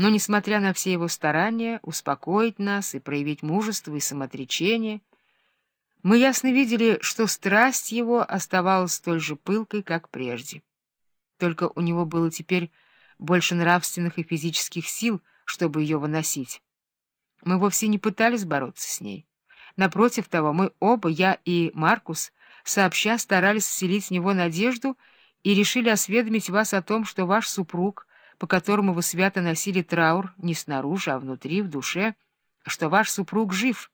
Но, несмотря на все его старания успокоить нас и проявить мужество и самоотречение, мы ясно видели, что страсть его оставалась столь же пылкой, как прежде. Только у него было теперь больше нравственных и физических сил, чтобы ее выносить. Мы вовсе не пытались бороться с ней. Напротив того, мы оба, я и Маркус, сообща старались вселить в него надежду и решили осведомить вас о том, что ваш супруг, по которому вы свято носили траур не снаружи, а внутри, в душе, что ваш супруг жив.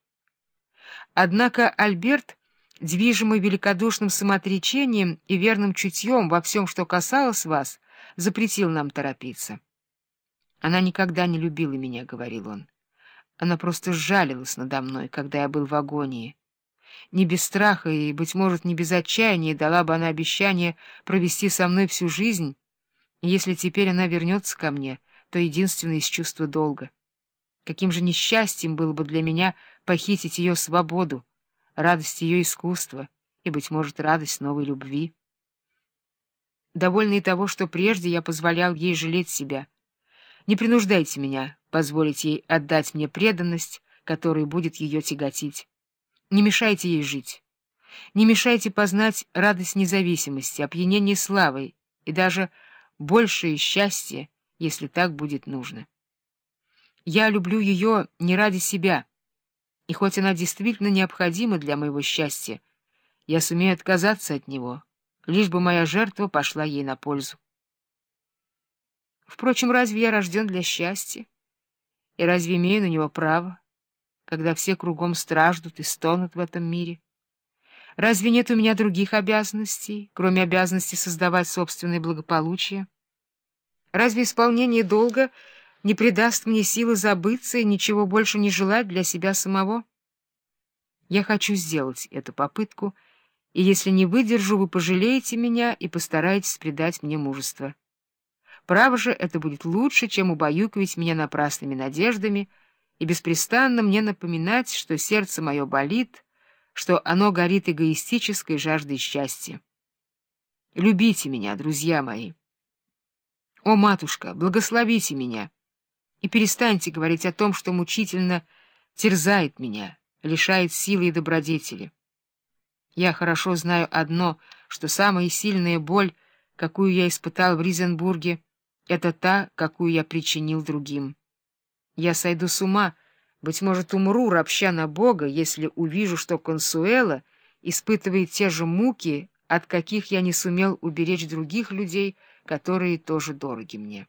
Однако Альберт, движимый великодушным самоотречением и верным чутьем во всем, что касалось вас, запретил нам торопиться. «Она никогда не любила меня», — говорил он. «Она просто сжалилась надо мной, когда я был в агонии. Не без страха и, быть может, не без отчаяния дала бы она обещание провести со мной всю жизнь, если теперь она вернется ко мне, то единственное из чувства долга. Каким же несчастьем было бы для меня похитить ее свободу, радость ее искусства и, быть может, радость новой любви. Довольный того, что прежде я позволял ей жалеть себя. Не принуждайте меня позволить ей отдать мне преданность, которая будет ее тяготить. Не мешайте ей жить. Не мешайте познать радость независимости, опьянение славой и даже большее счастье, если так будет нужно. Я люблю ее не ради себя, и хоть она действительно необходима для моего счастья, я сумею отказаться от него, лишь бы моя жертва пошла ей на пользу. Впрочем, разве я рожден для счастья? И разве имею на него право? когда все кругом страждут и стонут в этом мире? Разве нет у меня других обязанностей, кроме обязанности создавать собственное благополучие? Разве исполнение долга не придаст мне силы забыться и ничего больше не желать для себя самого? Я хочу сделать эту попытку, и если не выдержу, вы пожалеете меня и постараетесь придать мне мужество. Право же, это будет лучше, чем убаюкивать меня напрасными надеждами — и беспрестанно мне напоминать, что сердце мое болит, что оно горит эгоистической жаждой счастья. Любите меня, друзья мои. О, матушка, благословите меня и перестаньте говорить о том, что мучительно терзает меня, лишает силы и добродетели. Я хорошо знаю одно, что самая сильная боль, какую я испытал в Ризенбурге, это та, какую я причинил другим. Я сойду с ума, быть может, умру, ропща на Бога, если увижу, что Консуэла испытывает те же муки, от каких я не сумел уберечь других людей, которые тоже дороги мне.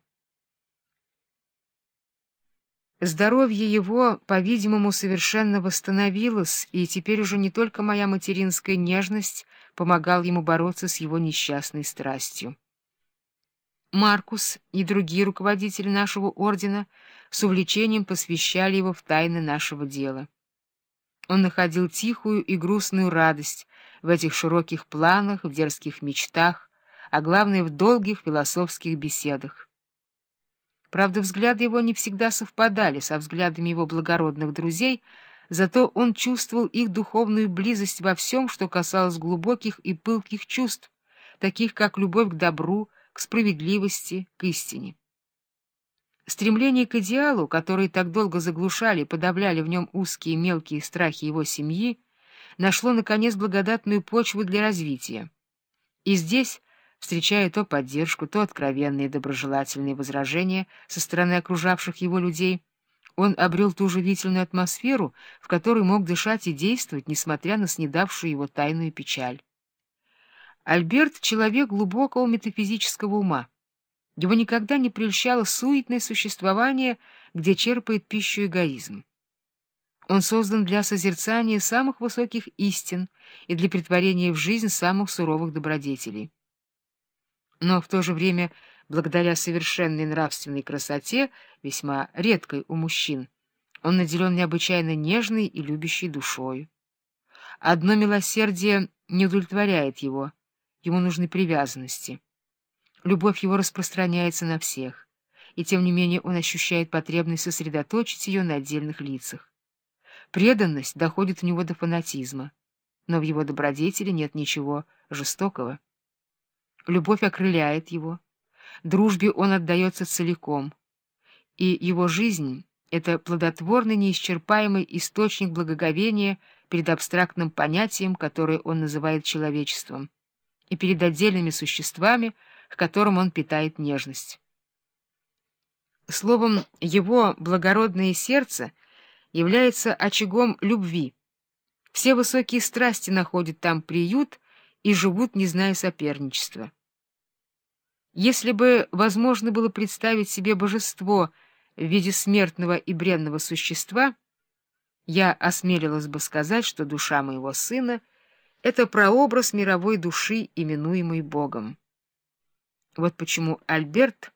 Здоровье его, по-видимому, совершенно восстановилось, и теперь уже не только моя материнская нежность помогал ему бороться с его несчастной страстью. Маркус и другие руководители нашего ордена с увлечением посвящали его в тайны нашего дела. Он находил тихую и грустную радость в этих широких планах, в дерзких мечтах, а главное — в долгих философских беседах. Правда, взгляды его не всегда совпадали со взглядами его благородных друзей, зато он чувствовал их духовную близость во всем, что касалось глубоких и пылких чувств, таких как любовь к добру, к справедливости, к истине. Стремление к идеалу, которые так долго заглушали и подавляли в нем узкие мелкие страхи его семьи, нашло, наконец, благодатную почву для развития. И здесь, встречая то поддержку, то откровенные доброжелательные возражения со стороны окружавших его людей, он обрел ту живительную атмосферу, в которой мог дышать и действовать, несмотря на снедавшую его тайную печаль. Альберт — человек глубокого метафизического ума. Его никогда не прельщало суетное существование, где черпает пищу эгоизм. Он создан для созерцания самых высоких истин и для притворения в жизнь самых суровых добродетелей. Но в то же время, благодаря совершенной нравственной красоте, весьма редкой у мужчин, он наделен необычайно нежной и любящей душой. Одно милосердие не удовлетворяет его — ему нужны привязанности. Любовь его распространяется на всех, и тем не менее он ощущает потребность сосредоточить ее на отдельных лицах. Преданность доходит у него до фанатизма, но в его добродетели нет ничего жестокого. Любовь окрыляет его, дружбе он отдается целиком, и его жизнь — это плодотворный неисчерпаемый источник благоговения перед абстрактным понятием, которое он называет человечеством, и перед отдельными существами, к которым он питает нежность. Словом, его благородное сердце является очагом любви. Все высокие страсти находят там приют и живут, не зная соперничества. Если бы возможно было представить себе божество в виде смертного и бренного существа, я осмелилась бы сказать, что душа моего сына — это прообраз мировой души, именуемой Богом. Вот почему Альберт,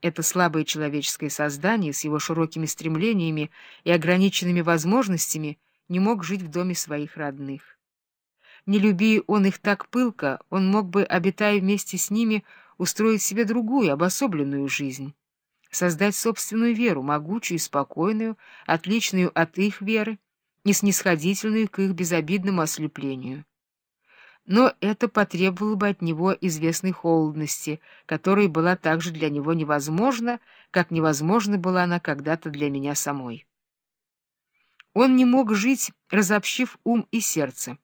это слабое человеческое создание с его широкими стремлениями и ограниченными возможностями, не мог жить в доме своих родных. Не люби он их так пылко, он мог бы, обитая вместе с ними, устроить себе другую, обособленную жизнь, создать собственную веру, могучую и спокойную, отличную от их веры и снисходительную к их безобидному ослеплению. Но это потребовало бы от него известной холодности, которая была также для него невозможна, как невозможна была она когда-то для меня самой. Он не мог жить, разобщив ум и сердце,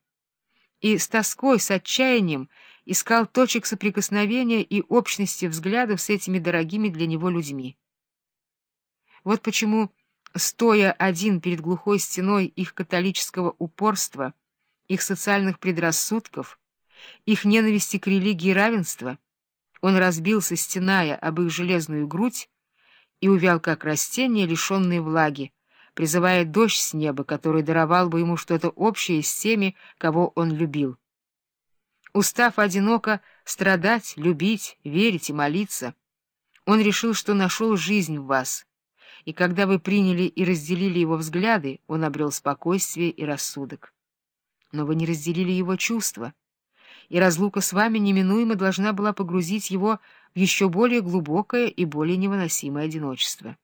и с тоской, с отчаянием искал точек соприкосновения и общности взглядов с этими дорогими для него людьми. Вот почему, стоя один перед глухой стеной их католического упорства, их социальных предрассудков, их ненависти к религии и равенства, он разбился, стеная об их железную грудь, и увял, как растение, лишенное влаги, призывая дождь с неба, который даровал бы ему что-то общее с теми, кого он любил. Устав одиноко страдать, любить, верить и молиться, он решил, что нашел жизнь в вас, и когда вы приняли и разделили его взгляды, он обрел спокойствие и рассудок. Но вы не разделили его чувства, и разлука с вами неминуемо должна была погрузить его в еще более глубокое и более невыносимое одиночество.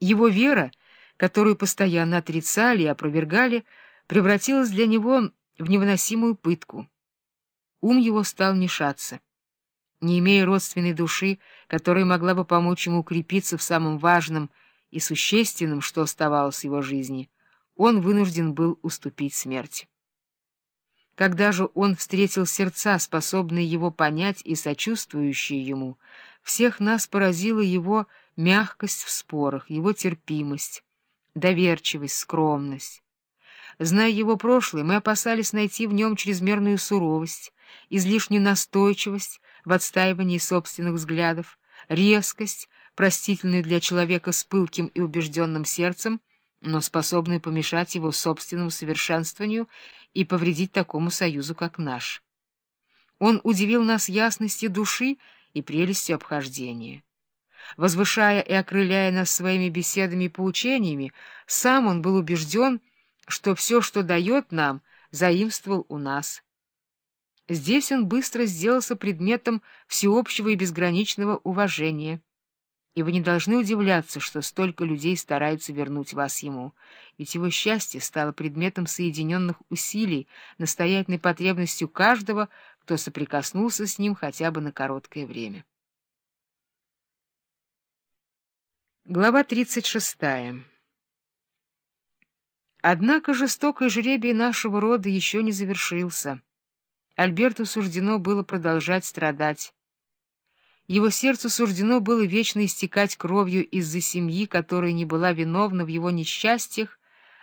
Его вера, которую постоянно отрицали и опровергали, превратилась для него в невыносимую пытку. Ум его стал мешаться. Не имея родственной души, которая могла бы помочь ему укрепиться в самом важном и существенном, что оставалось в его жизни, он вынужден был уступить смерти. Когда же он встретил сердца, способные его понять и сочувствующие ему, всех нас поразила его мягкость в спорах, его терпимость, доверчивость, скромность. Зная его прошлое, мы опасались найти в нем чрезмерную суровость, излишнюю настойчивость в отстаивании собственных взглядов, резкость, простительную для человека с пылким и убежденным сердцем, но способную помешать его собственному совершенствованию и повредить такому союзу, как наш. Он удивил нас ясностью души и прелестью обхождения. Возвышая и окрыляя нас своими беседами и поучениями, сам он был убежден, что все, что дает нам, заимствовал у нас. Здесь он быстро сделался предметом всеобщего и безграничного уважения. И вы не должны удивляться, что столько людей стараются вернуть вас ему, ведь его счастье стало предметом соединенных усилий, настоятельной потребностью каждого, кто соприкоснулся с ним хотя бы на короткое время. Глава 36. Однако жестокое жребие нашего рода еще не завершился. Альберту суждено было продолжать страдать. Его сердцу суждено было вечно истекать кровью из-за семьи, которая не была виновна в его несчастьях,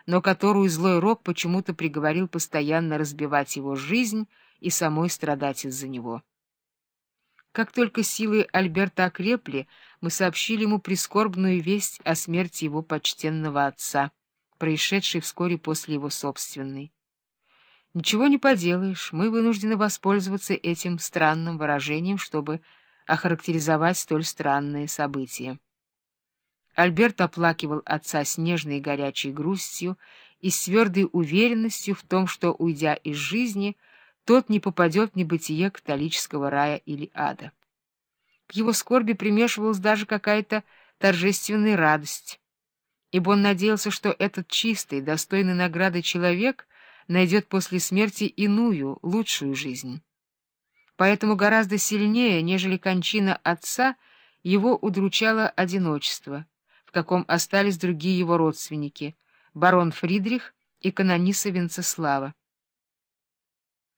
но которую злой рок почему-то приговорил постоянно разбивать его жизнь и самой страдать из-за него. Как только силы Альберта окрепли, мы сообщили ему прискорбную весть о смерти его почтенного отца, происшедшей вскоре после его собственной. Ничего не поделаешь, мы вынуждены воспользоваться этим странным выражением, чтобы охарактеризовать столь странные события. Альберт оплакивал отца с нежной и горячей грустью и с твердой уверенностью в том, что, уйдя из жизни, — тот не попадет в небытие католического рая или ада. К его скорби примешивалась даже какая-то торжественная радость, ибо он надеялся, что этот чистый, достойный награды человек найдет после смерти иную, лучшую жизнь. Поэтому гораздо сильнее, нежели кончина отца, Его удручало одиночество, в каком остались другие его родственники — барон Фридрих и канониса Венцеслава.